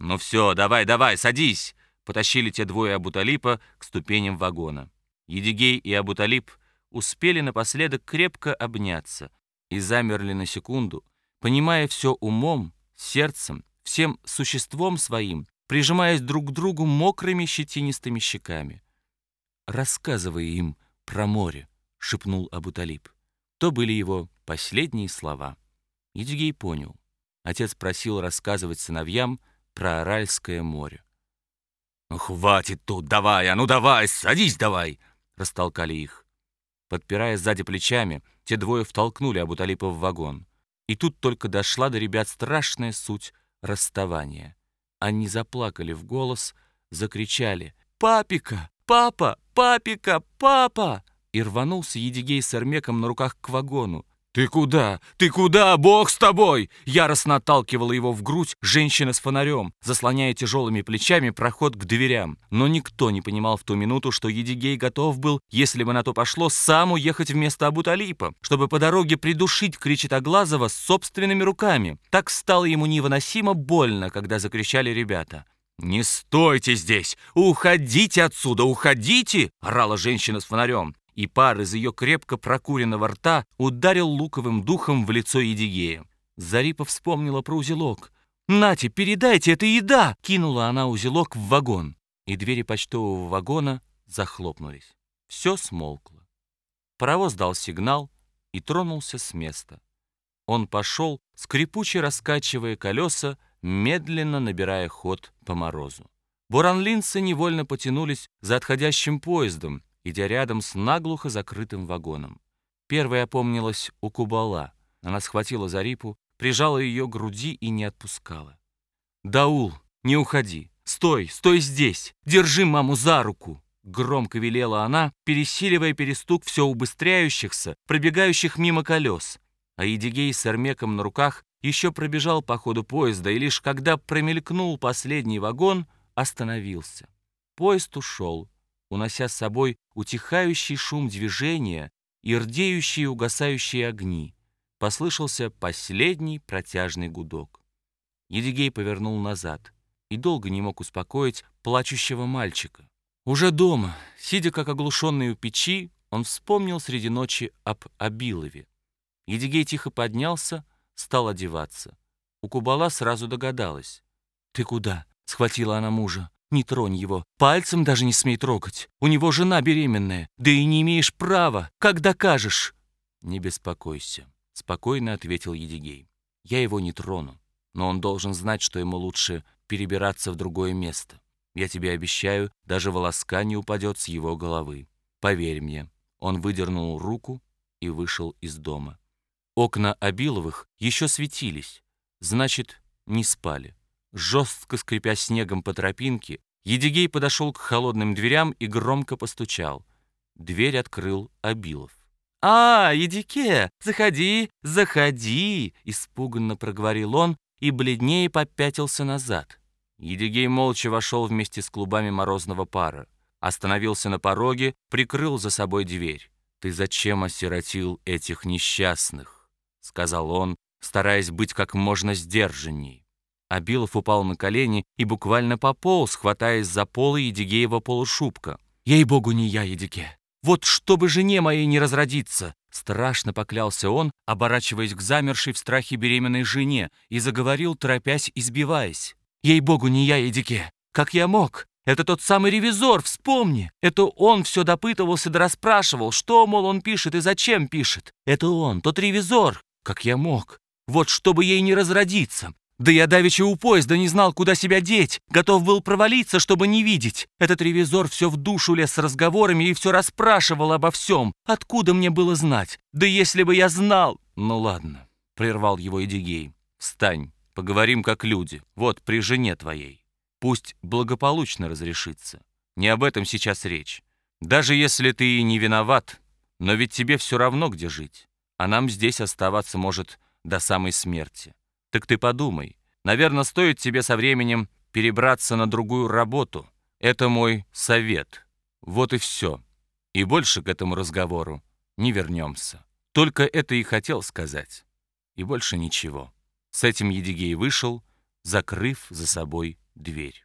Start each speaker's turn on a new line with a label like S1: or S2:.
S1: «Ну все, давай, давай, садись!» Потащили те двое Абуталипа к ступеням вагона. Едигей и Абуталип успели напоследок крепко обняться и замерли на секунду, понимая все умом, сердцем, всем существом своим, прижимаясь друг к другу мокрыми щетинистыми щеками. «Рассказывай им про море», — шепнул Абуталип. То были его последние слова. Едигей понял. Отец просил рассказывать сыновьям про Аральское море.
S2: «Ну, хватит тут, давай, а ну давай, садись давай!» Растолкали их.
S1: Подпирая сзади плечами, те двое втолкнули Абуталипа в вагон. И тут только дошла до ребят страшная суть расставания. Они заплакали в голос, закричали «Папика! Папа! Папика! Папа!» И рванулся Едигей с Эрмеком на руках к вагону.
S2: «Ты куда? Ты куда? Бог с тобой!» Яростно отталкивала его в грудь женщина с фонарем, заслоняя тяжелыми плечами проход к дверям.
S1: Но никто не понимал в ту минуту, что Едигей готов был, если бы на то пошло, сам уехать вместо Абуталипа, чтобы по дороге придушить Кричитоглазого собственными руками. Так стало ему невыносимо больно, когда закричали ребята.
S2: «Не стойте здесь! Уходите отсюда! Уходите!» — орала женщина с фонарем
S1: и пар из ее крепко прокуренного рта ударил луковым духом в лицо Едигея. Зарипа вспомнила про узелок. «Нате, передайте, это еда!» — кинула она узелок в вагон. И двери почтового вагона захлопнулись. Все смолкло. Паровоз дал сигнал и тронулся с места. Он пошел, скрипуче раскачивая колеса, медленно набирая ход по морозу. Буранлинцы невольно потянулись за отходящим поездом, идя рядом с наглухо закрытым вагоном. Первая опомнилась у Кубала. Она схватила Зарипу, прижала ее к груди и не отпускала. «Даул, не уходи! Стой, стой здесь! Держи маму за руку!» Громко велела она, пересиливая перестук все убыстряющихся, пробегающих мимо колес. А Едигей с Эрмеком на руках еще пробежал по ходу поезда, и лишь когда промелькнул последний вагон, остановился. Поезд ушел, унося с собой утихающий шум движения и рдеющие угасающие огни. Послышался последний протяжный гудок. Едигей повернул назад и долго не мог успокоить плачущего мальчика. Уже дома, сидя как оглушенный у печи, он вспомнил среди ночи об Абилове. Едигей тихо поднялся, стал одеваться. У Кубала сразу догадалась. «Ты куда?» — схватила она мужа. Не тронь его, пальцем даже не смей трогать. У него жена беременная, да и не имеешь права. Как докажешь?» «Не беспокойся», — спокойно ответил Едигей. «Я его не трону, но он должен знать, что ему лучше перебираться в другое место. Я тебе обещаю, даже волоска не упадет с его головы. Поверь мне». Он выдернул руку и вышел из дома. Окна Абиловых еще светились, значит, не спали. Жестко скрипя снегом по тропинке, Едигей подошел к холодным дверям и громко постучал. Дверь открыл Абилов. «А, Едике, заходи, заходи!» — испуганно проговорил он и бледнее попятился назад. Едигей молча вошел вместе с клубами морозного пара. Остановился на пороге, прикрыл за собой дверь. «Ты зачем осиротил этих несчастных?» — сказал он, стараясь быть как можно сдержанней. Абилов упал на колени и буквально пополз, хватаясь за полы Едигеева полушубка. «Ей-богу, не я, Едиге! Вот чтобы жене моей не разродиться!» Страшно поклялся он, оборачиваясь к замершей в страхе беременной жене, и заговорил, торопясь и сбиваясь. «Ей-богу, не я, Едиге! Как я мог? Это тот самый ревизор, вспомни! Это он все допытывался да расспрашивал, что, мол, он пишет и зачем пишет. Это он, тот ревизор! Как я мог? Вот чтобы ей не разродиться! Да я давеча у поезда не знал, куда себя деть. Готов был провалиться, чтобы не видеть. Этот ревизор все в душу лез с разговорами и все расспрашивал обо всем. Откуда мне было знать? Да если бы я знал... Ну ладно, прервал его Эдигей. Встань, поговорим как люди. Вот при жене твоей. Пусть благополучно разрешится. Не об этом сейчас речь. Даже если ты и не виноват, но ведь тебе все равно, где жить. А нам здесь оставаться может до самой смерти. Так ты подумай. Наверное, стоит тебе со временем перебраться на другую работу. Это мой совет. Вот и все. И больше к этому разговору не вернемся. Только это и хотел сказать. И больше ничего. С этим Едигей вышел, закрыв за собой дверь.